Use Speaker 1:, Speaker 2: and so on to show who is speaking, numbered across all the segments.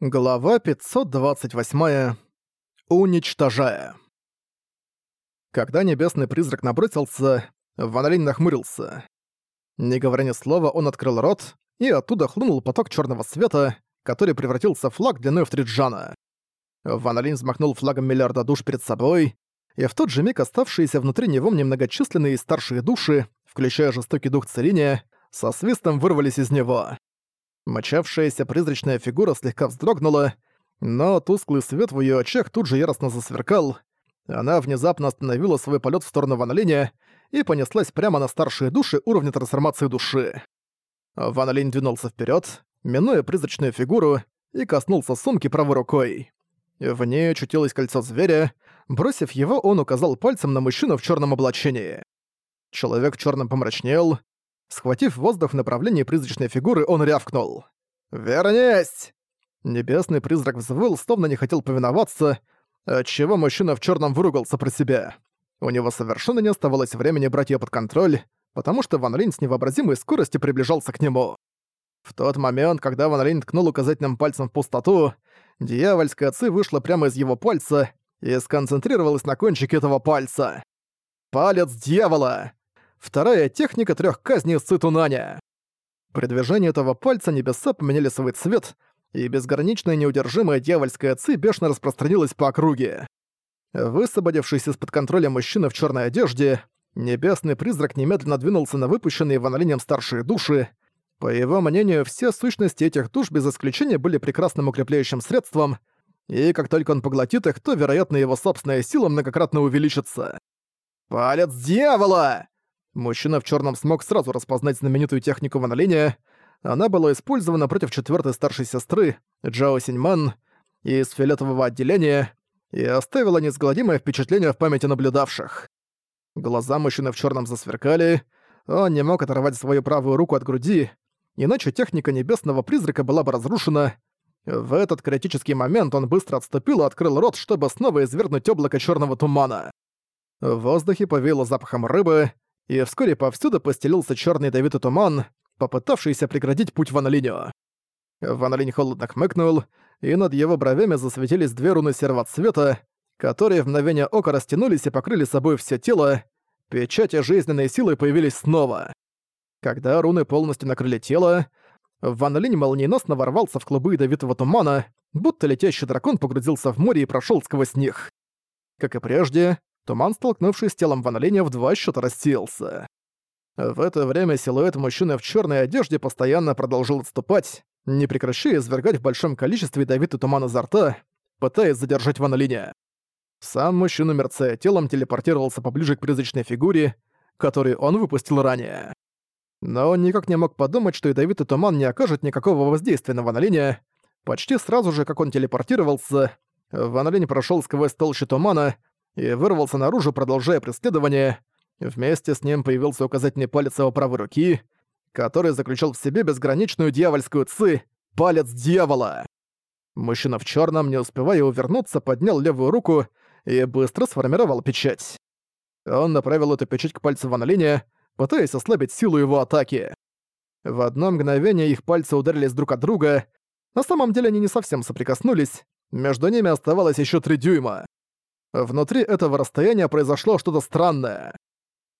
Speaker 1: Глава 528. Уничтожая. Когда небесный призрак набросился, Ван Линь нахмурился. Не говоря ни слова, он открыл рот, и оттуда хлынул поток черного света, который превратился в флаг длиной в три джана. Ван Линь взмахнул флагом миллиарда душ перед собой, и в тот же миг оставшиеся внутри него немногочисленные старшие души, включая жестокий дух царения, со свистом вырвались из него. Мочавшаяся призрачная фигура слегка вздрогнула, но тусклый свет в её очах тут же яростно засверкал. Она внезапно остановила свой полёт в сторону Ван и понеслась прямо на старшие души уровня трансформации души. Ван двинулся вперёд, минуя призрачную фигуру, и коснулся сумки правой рукой. В ней очутилось кольцо зверя. Бросив его, он указал пальцем на мужчину в чёрном облачении. Человек в чёрном помрачнел, Схватив воздух в направлении призрачной фигуры, он рявкнул. «Вернись!» Небесный призрак взвыл, словно не хотел повиноваться, отчего мужчина в черном выругался про себя. У него совершенно не оставалось времени брать её под контроль, потому что Ван Линь с невообразимой скоростью приближался к нему. В тот момент, когда Ван Линь ткнул указательным пальцем в пустоту, дьявольская ци вышла прямо из его пальца и сконцентрировалась на кончике этого пальца. «Палец дьявола!» Вторая техника трех казней Сытунаня. При движении этого пальца небеса поменяли свой цвет, и безграничная неудержимая дьявольская ци бешено распространилась по округе. Высвободившись из-под контроля мужчина в черной одежде, небесный призрак немедленно двинулся на выпущенные ванолинем старшие души. По его мнению, все сущности этих душ без исключения были прекрасным укрепляющим средством, и как только он поглотит их, то, вероятно, его собственная сила многократно увеличится. «Палец дьявола!» Мужчина в черном смог сразу распознать знаменитую технику ванолиния. Она была использована против четвертой старшей сестры, Джао Синьман, из фиолетового отделения, и оставила неизгладимое впечатление в памяти наблюдавших. Глаза мужчины в черном засверкали, он не мог оторвать свою правую руку от груди, иначе техника небесного призрака была бы разрушена. В этот критический момент он быстро отступил и открыл рот, чтобы снова извергнуть облако черного тумана. В воздухе повеяло запахом рыбы, и вскоре повсюду постелился черный ядовитый туман, попытавшийся преградить путь Ван Линю. Холодно хмыкнул, и над его бровями засветились две руны серого цвета, которые в мгновение ока растянулись и покрыли собой все тело, печати жизненной силы появились снова. Когда руны полностью накрыли тело, Ван молниеносно ворвался в клубы ядовитого тумана, будто летящий дракон погрузился в море и прошел сквозь них. Как и прежде, Туман, столкнувшись с телом Ван Линя, в два счета рассеялся. В это время силуэт мужчины в черной одежде постоянно продолжил отступать, не прекращая извергать в большом количестве ядовитый туман изо рта, пытаясь задержать Ван. Сам мужчина, мерцая телом, телепортировался поближе к призрачной фигуре, которую он выпустил ранее. Но он никак не мог подумать, что ядовитый туман не окажет никакого воздействия на Ван. Почти сразу же, как он телепортировался, Ван Линь прошёл сквозь толщу тумана, и вырвался наружу, продолжая преследование. Вместе с ним появился указательный палец его правой руки, который заключал в себе безграничную дьявольскую ци — палец дьявола. Мужчина в черном, не успевая увернуться, поднял левую руку и быстро сформировал печать. Он направил эту печать к пальцу Ван Линя, пытаясь ослабить силу его атаки. В одно мгновение их пальцы ударились друг от друга. На самом деле они не совсем соприкоснулись, между ними оставалось еще три дюйма. Внутри этого расстояния произошло что-то странное.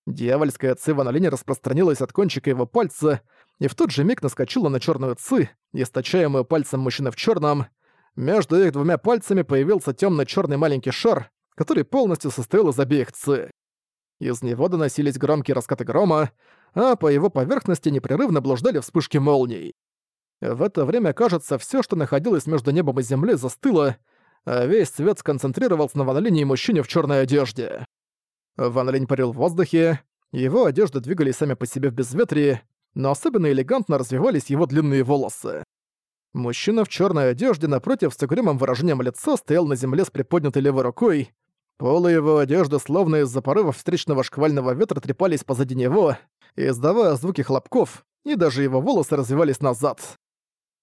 Speaker 1: Дьявольская цива на линии распространилась от кончика его пальца и в тот же миг наскочила на черную ци, источаемую пальцем мужчины в черном. Между их двумя пальцами появился темно черный маленький шар, который полностью состоял из обеих ци. Из него доносились громкие раскаты грома, а по его поверхности непрерывно блуждали вспышки молний. В это время, кажется, все, что находилось между небом и землей, застыло, а весь свет сконцентрировался на Ван и мужчине в черной одежде. Ван Линь парил в воздухе, его одежды двигались сами по себе в безветрии, но особенно элегантно развивались его длинные волосы. Мужчина в черной одежде напротив с угрюмым выражением лица стоял на земле с приподнятой левой рукой. Полы его одежды, словно из-за порывов встречного шквального ветра, трепались позади него, издавая звуки хлопков, и даже его волосы развивались назад.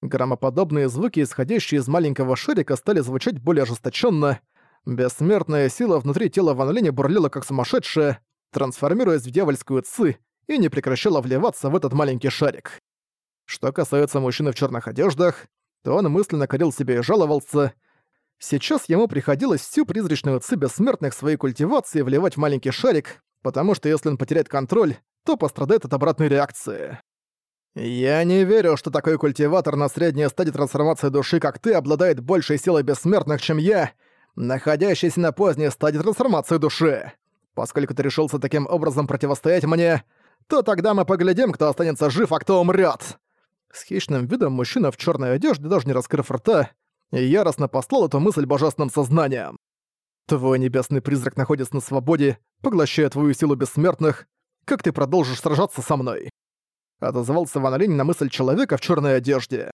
Speaker 1: Громоподобные звуки, исходящие из маленького шарика, стали звучать более ожесточенно. Бессмертная сила внутри тела Ван Линя бурлила как сумасшедшая, трансформируясь в дьявольскую ци и не прекращала вливаться в этот маленький шарик. Что касается мужчины в черных одеждах, то он мысленно корил себя и жаловался. Сейчас ему приходилось всю призрачную ци бессмертных своей культивации вливать в маленький шарик, потому что если он потеряет контроль, то пострадает от обратной реакции. «Я не верю, что такой культиватор на средней стадии трансформации души, как ты, обладает большей силой бессмертных, чем я, находящийся на поздней стадии трансформации души. Поскольку ты решился таким образом противостоять мне, то тогда мы поглядим, кто останется жив, а кто умрет. С хищным видом мужчина в черной одежде, даже не раскрыв рта, яростно послал эту мысль божественным сознанием. Твой небесный призрак находится на свободе, поглощая твою силу бессмертных. Как ты продолжишь сражаться со мной? Отозвался Ван Линь на мысль человека в черной одежде.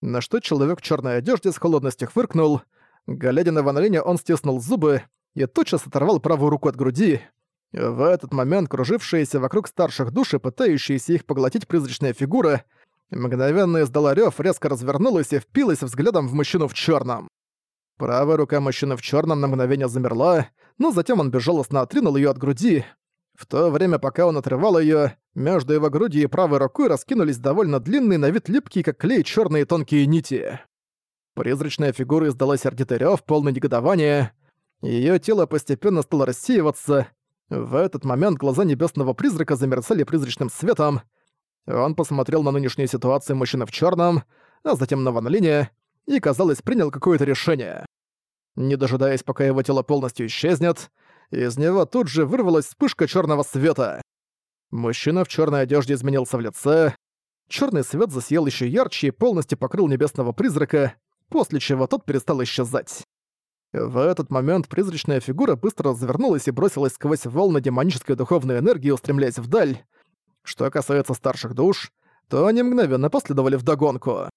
Speaker 1: На что человек в черной одежде с холодностью фыркнул. Глядя на Ван Линя, он стиснул зубы и тотчас оторвал правую руку от груди. В этот момент кружившиеся вокруг старших душ и пытающиеся их поглотить призрачная фигура мгновенно издала рёв, резко развернулась и впилась взглядом в мужчину в черном. Правая рука мужчины в черном на мгновение замерла, но затем он безжалостно отринул ее от груди. В то время, пока он отрывал ее, между его грудью и правой рукой раскинулись довольно длинные на вид липкие, как клей, черные тонкие нити. Призрачная фигура издала сердитый рёв, полный негодования. Ее тело постепенно стало рассеиваться. В этот момент глаза небесного призрака замерцали призрачным светом. Он посмотрел на нынешнюю ситуацию мужчины в черном, а затем на Ван и, казалось, принял какое-то решение. Не дожидаясь, пока его тело полностью исчезнет, из него тут же вырвалась вспышка черного света. Мужчина в черной одежде изменился в лице. Черный свет засиял еще ярче и полностью покрыл небесного призрака, после чего тот перестал исчезать. В этот момент призрачная фигура быстро развернулась и бросилась сквозь волны демонической духовной энергии, устремляясь вдаль. Что касается старших душ, то они мгновенно последовали вдогонку.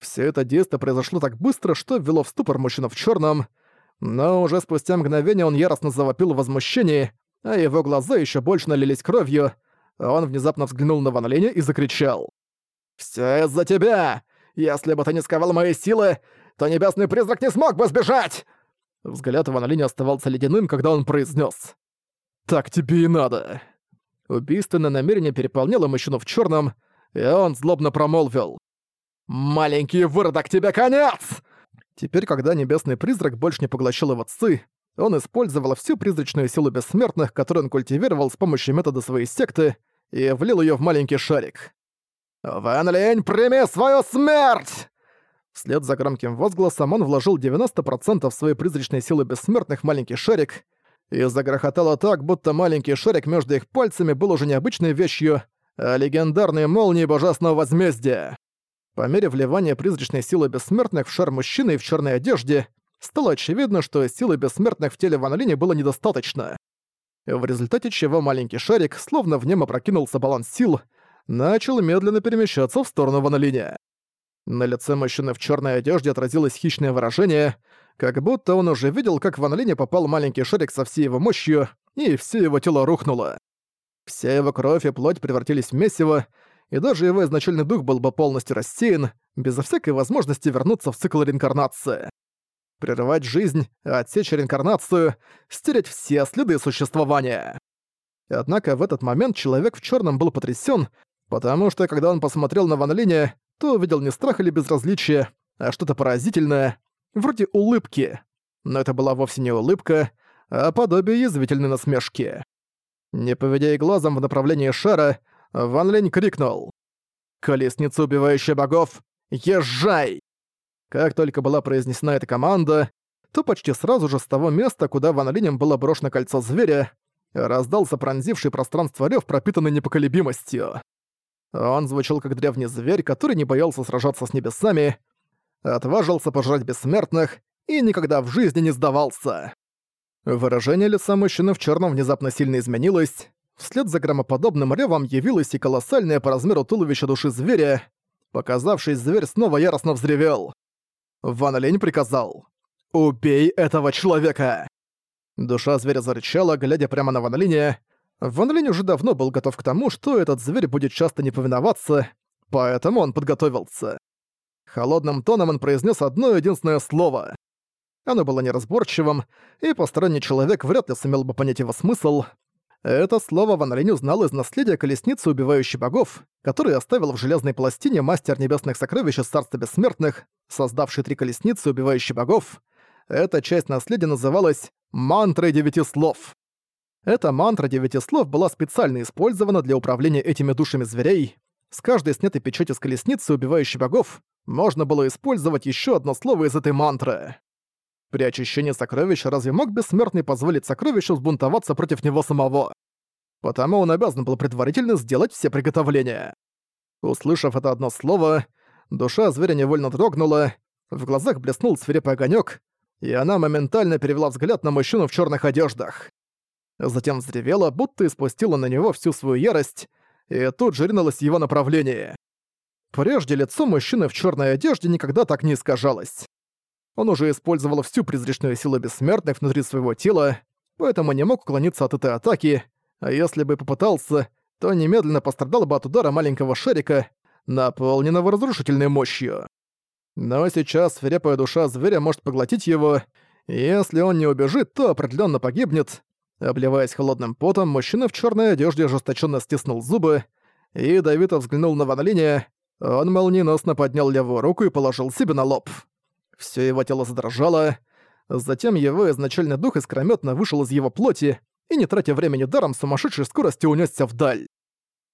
Speaker 1: Все это действие произошло так быстро, что ввело в ступор мужчину в черном, но уже спустя мгновение он яростно завопил в возмущении, а его глаза еще больше налились кровью. Он внезапно взглянул на Ван Линя и закричал. «Всё из-за тебя! Если бы ты не сковал мои силы, то небесный призрак не смог бы сбежать!» Взгляд Ван Линя оставался ледяным, когда он произнес: «Так тебе и надо». Убийственное намерение переполняло мужчину в черном, и он злобно промолвил. «Маленький выродок, тебе конец!» Теперь, когда небесный призрак больше не поглощал его ци, он использовал всю призрачную силу бессмертных, которую он культивировал с помощью метода своей секты, и влил ее в маленький шарик. «Ван Лень, прими свою смерть!» Вслед за громким возгласом он вложил 90% своей призрачной силы бессмертных в маленький шарик и загрохотало так, будто маленький шарик между их пальцами был уже необычной вещью, а легендарной молнией божественного возмездия. По мере вливания призрачной силы бессмертных в шар мужчины и в черной одежде, стало очевидно, что силы бессмертных в теле Ван Линя было недостаточно. В результате чего маленький шарик, словно в нем опрокинулся баланс сил, начал медленно перемещаться в сторону Ван Линя. На лице мужчины в черной одежде отразилось хищное выражение, как будто он уже видел, как в Ван попал маленький шарик со всей его мощью, и все его тело рухнуло. Вся его кровь и плоть превратились в месиво, и даже его изначальный дух был бы полностью рассеян, безо всякой возможности вернуться в цикл реинкарнации. Прерывать жизнь, отсечь реинкарнацию, стереть все следы существования. Однако в этот момент человек в черном был потрясен, потому что когда он посмотрел на Ван то увидел не страх или безразличие, а что-то поразительное, вроде улыбки. Но это была вовсе не улыбка, а подобие язвительной насмешки. Не поведя и глазом в направлении шара, Ван Линь крикнул. «Колесница, убивающая богов, езжай!» Как только была произнесена эта команда, то почти сразу же с того места, куда Ван Линем было брошено кольцо зверя, раздался пронзивший пространство рёв, пропитанный непоколебимостью. Он звучал как древний зверь, который не боялся сражаться с небесами, отважился пожрать бессмертных и никогда в жизни не сдавался. Выражение лица мужчины в черном внезапно сильно изменилось. Вслед за громоподобным ревом явилось и колоссальное по размеру туловище души зверя. Показавшись, зверь снова яростно взревел. Ван Лень приказал «Убей этого человека!» Душа зверя зарычала, глядя прямо на Ван Линя, Ван Линь уже давно был готов к тому, что этот зверь будет часто не повиноваться, поэтому он подготовился. Холодным тоном он произнес одно единственное слово. Оно было неразборчивым, и посторонний человек вряд ли сумел бы понять его смысл. Это слово Ван Линь узнал из наследия колесницы убивающей богов, который оставил в железной пластине мастер небесных сокровищ из царства бессмертных, создавший три колесницы убивающей богов. Эта часть наследия называлась «мантрой девяти слов». Эта мантра девяти слов была специально использована для управления этими душами зверей. С каждой снятой печати с колесницы убивающей богов можно было использовать еще одно слово из этой мантры. При очищении сокровища разве мог бессмертный позволить сокровищу взбунтоваться против него самого? Потому он обязан был предварительно сделать все приготовления. Услышав это одно слово, душа зверя невольно дрогнула, в глазах блеснул свирепый огонек, и она моментально перевела взгляд на мужчину в черных одеждах. Затем взревела, будто испустила на него всю свою ярость, и тут же ринулась в его направлении. Прежде лицо мужчины в черной одежде никогда так не искажалось. Он уже использовал всю призрачную силу бессмертных внутри своего тела, поэтому не мог уклониться от этой атаки, а если бы попытался, то немедленно пострадал бы от удара маленького шарика, наполненного разрушительной мощью. Но сейчас свирепая душа зверя может поглотить его, и если он не убежит, то определенно погибнет. Обливаясь холодным потом, мужчина в черной одежде ожесточенно стиснул зубы и давито взглянул на Ван. Он молниеносно поднял левую руку и положил себе на лоб. Всё его тело задрожало. Затем его изначальный дух искрометно вышел из его плоти и, не тратя времени даром, сумасшедшей скоростью унесся вдаль.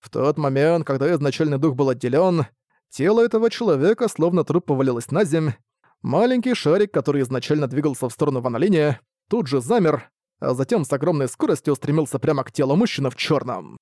Speaker 1: В тот момент, когда изначальный дух был отделён, тело этого человека словно труп повалилось на земь. Маленький шарик, который изначально двигался в сторону Ван тут же замер, а затем с огромной скоростью устремился прямо к телу мужчины в чёрном.